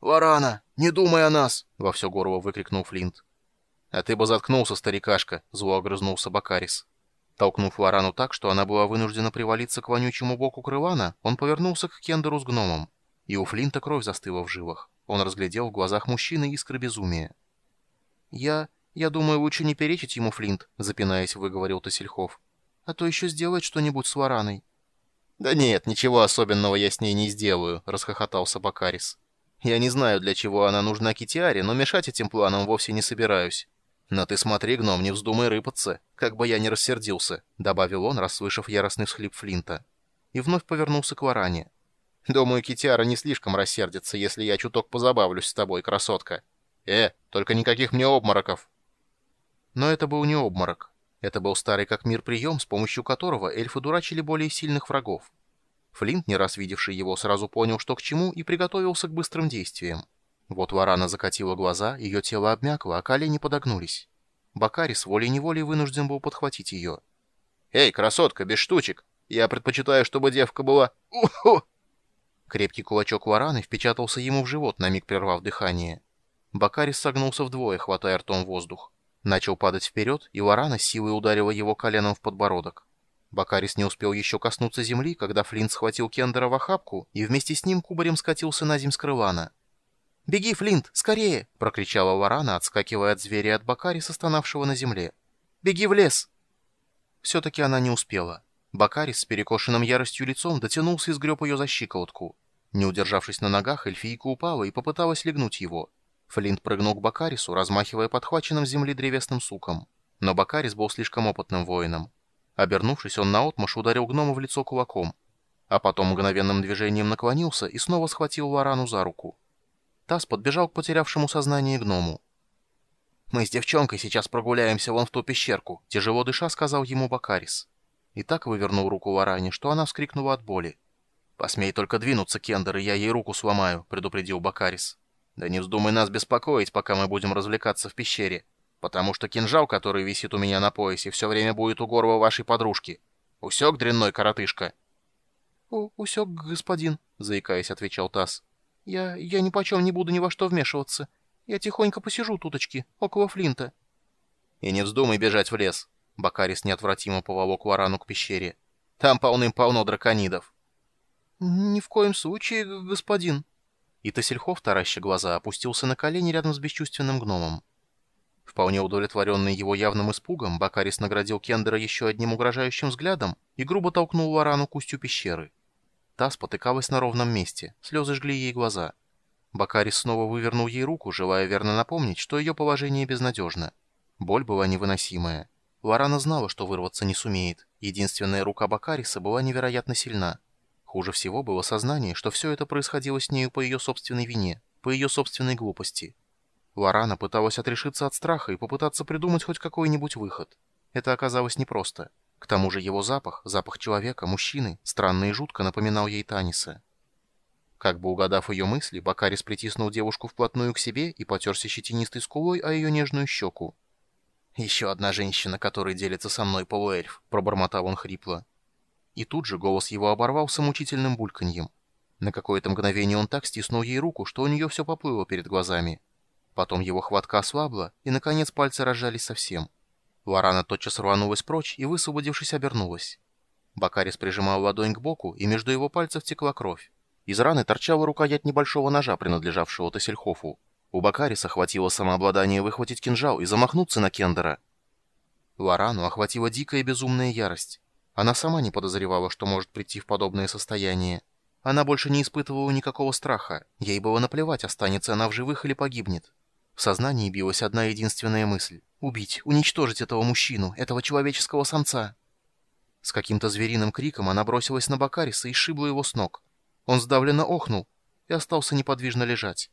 «Варана, не думай о нас!» — во все горло выкрикнул Флинт. «А ты бы заткнулся, старикашка!» — зло огрызнулся Бакарис. Толкнув Варану так, что она была вынуждена привалиться к вонючему боку крылана, он повернулся к Кендеру с гномом. И у Флинта кровь застыла в жилах. Он разглядел в глазах мужчины искры безумия. «Я... я думаю, лучше не перечить ему, Флинт», — запинаясь, выговорил Тосельхов. «А то еще сделает что-нибудь с Вараной». «Да нет, ничего особенного я с ней не сделаю», — расхохотался Бакарис. «Я не знаю, для чего она нужна Китиаре, но мешать этим планам вовсе не собираюсь. Но ты смотри, гном, не вздумай рыпаться, как бы я не рассердился», — добавил он, расслышав яростный всхлип Флинта. И вновь повернулся к Варане. «Думаю, Китиара не слишком рассердится, если я чуток позабавлюсь с тобой, красотка. Э, только никаких мне обмороков!» Но это был не обморок. Это был старый как мир прием, с помощью которого эльфы дурачили более сильных врагов. Флинт, не раз видевший его, сразу понял, что к чему, и приготовился к быстрым действиям. Вот Варана закатила глаза, ее тело обмякло, а колени подогнулись. Бакарис волей-неволей вынужден был подхватить ее. «Эй, красотка, без штучек! Я предпочитаю, чтобы девка была... Уху!» Крепкий кулачок Вараны впечатался ему в живот, на миг прервав дыхание. Бакарис согнулся вдвое, хватая ртом воздух. Начал падать вперед, и Варана силой ударила его коленом в подбородок. Бакарис не успел еще коснуться земли, когда Флинт схватил Кендера в охапку и вместе с ним кубарем скатился на земь с крылана. «Беги, Флинт, скорее!» — прокричала Варана, отскакивая от зверя от Бакариса, стонавшего на земле. «Беги в лес!» Все-таки она не успела. Бакарис с перекошенным яростью лицом дотянулся и сгреб ее за щиколотку. Не удержавшись на ногах, эльфийка упала и попыталась легнуть его. Флинт прыгнул к Бакарису, размахивая подхваченным земли древесным суком. Но Бакарис был слишком опытным воином. Обернувшись, он наотмашь ударил гнома в лицо кулаком. А потом мгновенным движением наклонился и снова схватил Варану за руку. Тасс подбежал к потерявшему сознание гному. «Мы с девчонкой сейчас прогуляемся вон в ту пещерку», — тяжело дыша сказал ему Бакарис. И так вывернул руку Варане, что она вскрикнула от боли. «Посмей только двинуться, Кендер, и я ей руку сломаю», — предупредил Бакарис. «Да не вздумай нас беспокоить, пока мы будем развлекаться в пещере потому что кинжал, который висит у меня на поясе, все время будет у горла вашей подружки. Усек, дрянной коротышка?» «У «Усек, господин», — заикаясь, отвечал Тасс. «Я... я ни почем не буду ни во что вмешиваться. Я тихонько посижу туточки, около Флинта». «И не вздумай бежать в лес», — Бакарис неотвратимо поволок Варану к пещере. «Там полным-полно драконидов». «Ни в коем случае, господин». И Тасельхов, тараща глаза, опустился на колени рядом с бесчувственным гномом. Вполне удовлетворенный его явным испугом, Бакарис наградил Кендера еще одним угрожающим взглядом и грубо толкнул Варану к устью пещеры. Та спотыкалась на ровном месте, слезы жгли ей глаза. Бакарис снова вывернул ей руку, желая верно напомнить, что ее положение безнадежно. Боль была невыносимая. Варана знала, что вырваться не сумеет. Единственная рука Бакариса была невероятно сильна. Хуже всего было сознание, что все это происходило с нею по ее собственной вине, по ее собственной глупости. Лорана пыталась отрешиться от страха и попытаться придумать хоть какой-нибудь выход. Это оказалось непросто. К тому же его запах, запах человека, мужчины, странно и жутко напоминал ей Таниса. Как бы угадав ее мысли, Бакарис притиснул девушку вплотную к себе и потерся щетинистой скулой о ее нежную щеку. «Еще одна женщина, которая делится со мной полуэльф», — пробормотал он хрипло. И тут же голос его оборвался мучительным бульканьем. На какое-то мгновение он так стиснул ей руку, что у нее все поплыло перед глазами. Потом его хватка ослабла, и, наконец, пальцы разжались совсем. Лорана тотчас рванулась прочь и, высвободившись, обернулась. Бакарис прижимал ладонь к боку, и между его пальцев текла кровь. Из раны торчала рукоять небольшого ножа, принадлежавшего Тассельхофу. У Бакариса хватило самообладания выхватить кинжал и замахнуться на Кендера. Лорану охватила дикая безумная ярость. Она сама не подозревала, что может прийти в подобное состояние. Она больше не испытывала никакого страха. Ей было наплевать, останется она в живых или погибнет. В сознании билась одна единственная мысль — убить, уничтожить этого мужчину, этого человеческого самца. С каким-то звериным криком она бросилась на Бакариса и сшибла его с ног. Он сдавленно охнул и остался неподвижно лежать.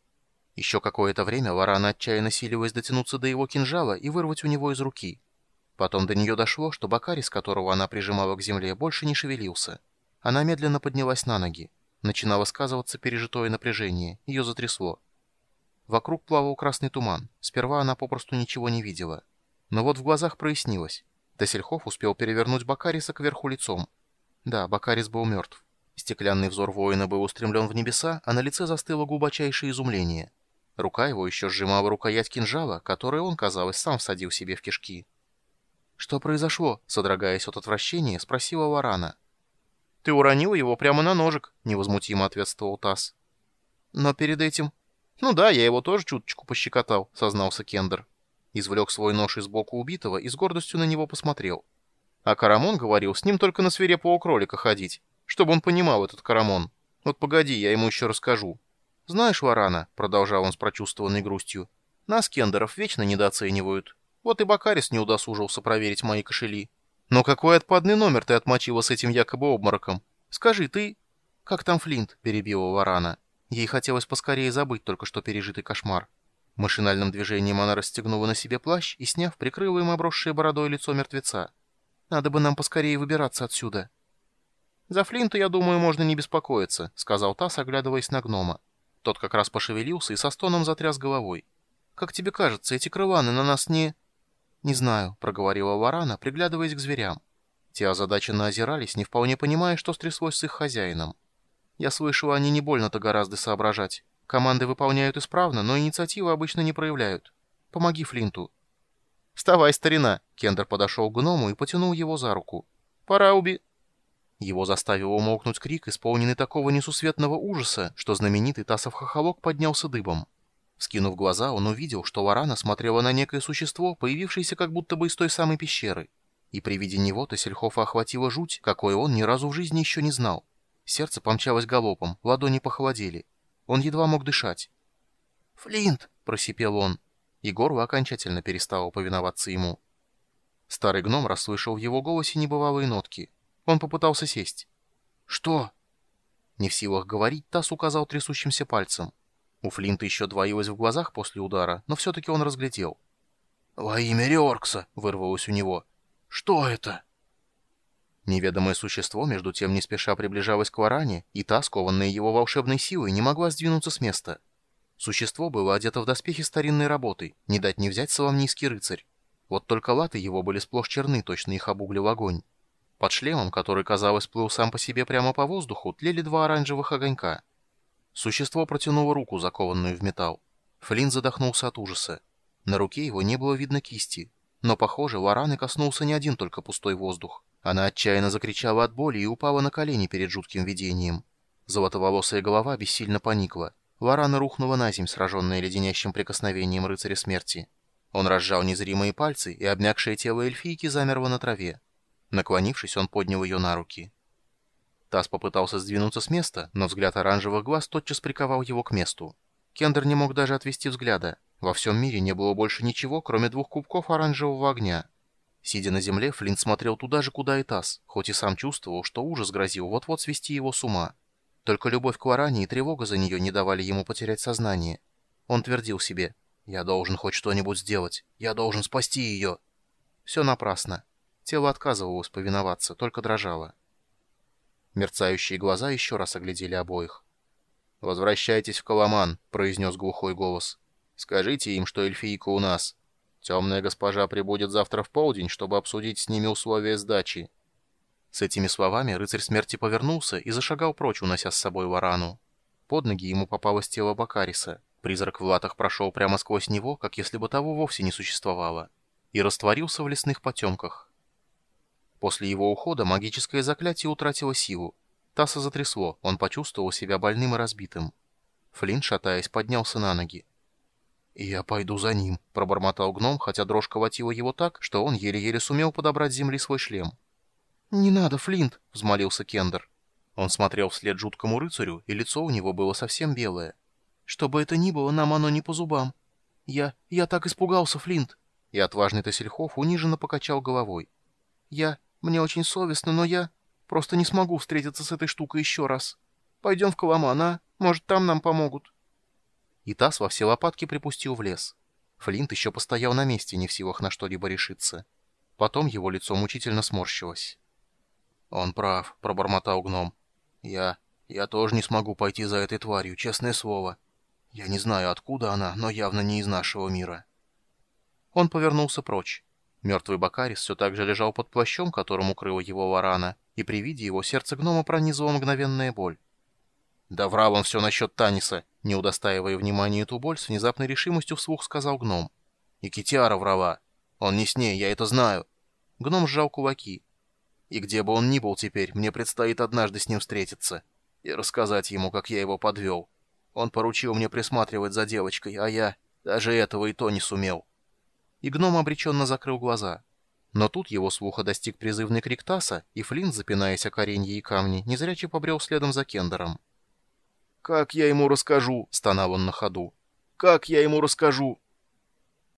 Еще какое-то время Варана отчаянно силилась дотянуться до его кинжала и вырвать у него из руки. Потом до нее дошло, что Бакарис, которого она прижимала к земле, больше не шевелился. Она медленно поднялась на ноги. Начинало сказываться пережитое напряжение, ее затрясло. Вокруг плавал красный туман. Сперва она попросту ничего не видела. Но вот в глазах прояснилось. Тесельхов успел перевернуть Бакариса кверху лицом. Да, Бакарис был мертв. Стеклянный взор воина был устремлен в небеса, а на лице застыло глубочайшее изумление. Рука его еще сжимала рукоять кинжала, который он, казалось, сам всадил себе в кишки. «Что произошло?» — содрогаясь от отвращения, спросила Варана. «Ты уронил его прямо на ножик», — невозмутимо ответствовал Тасс. «Но перед этим...» «Ну да, я его тоже чуточку пощекотал», — сознался Кендер. Извлек свой нож из боку убитого и с гордостью на него посмотрел. А Карамон говорил, с ним только на свирепого кролика ходить, чтобы он понимал этот Карамон. Вот погоди, я ему еще расскажу. «Знаешь, Варана», — продолжал он с прочувствованной грустью, — «нас, кендеров, вечно недооценивают. Вот и Бакарис не удосужился проверить мои кошели. Но какой отпадный номер ты отмочила с этим якобы обмороком? Скажи, ты...» «Как там Флинт?» — перебила Варана. Ей хотелось поскорее забыть только что пережитый кошмар. Машинальным движением она расстегнула на себе плащ и, сняв, прикрыла им обросшее бородой лицо мертвеца. «Надо бы нам поскорее выбираться отсюда». «За Флинта, я думаю, можно не беспокоиться», — сказал Тасс, оглядываясь на гнома. Тот как раз пошевелился и со стоном затряс головой. «Как тебе кажется, эти крыланы на нас не...» «Не знаю», — проговорила Варана, приглядываясь к зверям. Те озадаченно озирались, не вполне понимая, что стряслось с их хозяином. Я слышала, они не больно-то гораздо соображать. Команды выполняют исправно, но инициативы обычно не проявляют. Помоги Флинту. «Вставай, старина!» — Кендер подошел к гному и потянул его за руку. «Пора уби...» Его заставил умолкнуть крик, исполненный такого несусветного ужаса, что знаменитый Тасов хохолок поднялся дыбом. Скинув глаза, он увидел, что Варана смотрела на некое существо, появившееся как будто бы из той самой пещеры. И при виде него Тассельхофа охватила жуть, какой он ни разу в жизни еще не знал. Сердце помчалось галопом, ладони похолодели. Он едва мог дышать. «Флинт!» — просипел он, и горло окончательно перестало повиноваться ему. Старый гном расслышал в его голосе небывалые нотки. Он попытался сесть. «Что?» Не в силах говорить, Тасс указал трясущимся пальцем. У Флинта еще двоилось в глазах после удара, но все-таки он разглядел. «Во имя Риоркса!» — вырвалось у него. «Что это?» Неведомое существо, между тем, не спеша приближалось к Варане, и та, скованная его волшебной силой, не могла сдвинуться с места. Существо было одето в доспехи старинной работы, не дать не взять соломнийский рыцарь. Вот только латы его были сплошь черны, точно их обуглил огонь. Под шлемом, который, казалось, плыл сам по себе прямо по воздуху, тлели два оранжевых огонька. Существо протянуло руку, закованную в металл. Флинн задохнулся от ужаса. На руке его не было видно кисти. Но, похоже, Лораны коснулся не один только пустой воздух. Она отчаянно закричала от боли и упала на колени перед жутким видением. Золотоволосая голова бессильно поникла. Лорана рухнула на земь, сраженная леденящим прикосновением рыцаря смерти. Он разжал незримые пальцы, и обмякшее тело эльфийки замерло на траве. Наклонившись, он поднял ее на руки. Тасс попытался сдвинуться с места, но взгляд оранжевых глаз тотчас приковал его к месту. Кендер не мог даже отвести взгляда. Во всем мире не было больше ничего, кроме двух кубков оранжевого огня. Сидя на земле, Флинт смотрел туда же, куда и Тасс, хоть и сам чувствовал, что ужас грозил вот-вот свести его с ума. Только любовь к Варане и тревога за нее не давали ему потерять сознание. Он твердил себе «Я должен хоть что-нибудь сделать. Я должен спасти ее». Все напрасно. Тело отказывалось повиноваться, только дрожало. Мерцающие глаза еще раз оглядели обоих. «Возвращайтесь в Коломан», — произнес глухой голос. «Скажите им, что эльфийка у нас. Темная госпожа прибудет завтра в полдень, чтобы обсудить с ними условия сдачи». С этими словами рыцарь смерти повернулся и зашагал прочь, унося с собой варану. Под ноги ему попалось тело Бакариса. Призрак в латах прошел прямо сквозь него, как если бы того вовсе не существовало, и растворился в лесных потемках. После его ухода магическое заклятие утратило силу. Тасса затрясло, он почувствовал себя больным и разбитым. Флинн, шатаясь, поднялся на ноги. «Я пойду за ним», — пробормотал гном, хотя дрожь колотила его так, что он еле-еле сумел подобрать с земли свой шлем. «Не надо, Флинт», — взмолился Кендер. Он смотрел вслед жуткому рыцарю, и лицо у него было совсем белое. «Что бы это ни было, нам оно не по зубам. Я... я так испугался, Флинт!» И отважный Тассельхоф униженно покачал головой. «Я... Мне очень совестно, но я просто не смогу встретиться с этой штукой еще раз. Пойдем в Коломан, а? Может, там нам помогут». И Тасс во все лопатки припустил в лес. Флинт еще постоял на месте, не в силах на что-либо решиться. Потом его лицо мучительно сморщилось. «Он прав», — пробормотал гном. «Я... я тоже не смогу пойти за этой тварью, честное слово. Я не знаю, откуда она, но явно не из нашего мира». Он повернулся прочь. Мертвый Бакарис все так же лежал под плащом, которым укрыла его варана, и при виде его сердце гнома пронизывала мгновенная боль. «Да врал он все насчет Таниса», — не удостаивая внимания эту боль, с внезапной решимостью вслух сказал гном. «И Китиара врала. Он не с ней, я это знаю». Гном сжал кулаки. «И где бы он ни был теперь, мне предстоит однажды с ним встретиться и рассказать ему, как я его подвел. Он поручил мне присматривать за девочкой, а я даже этого и то не сумел» и гном обреченно закрыл глаза. Но тут его слуха достиг призывный крик Таса, и Флинт, запинаясь о коренье и камни, незряче побрел следом за Кендером. «Как я ему расскажу?» — стонал он на ходу. «Как я ему расскажу?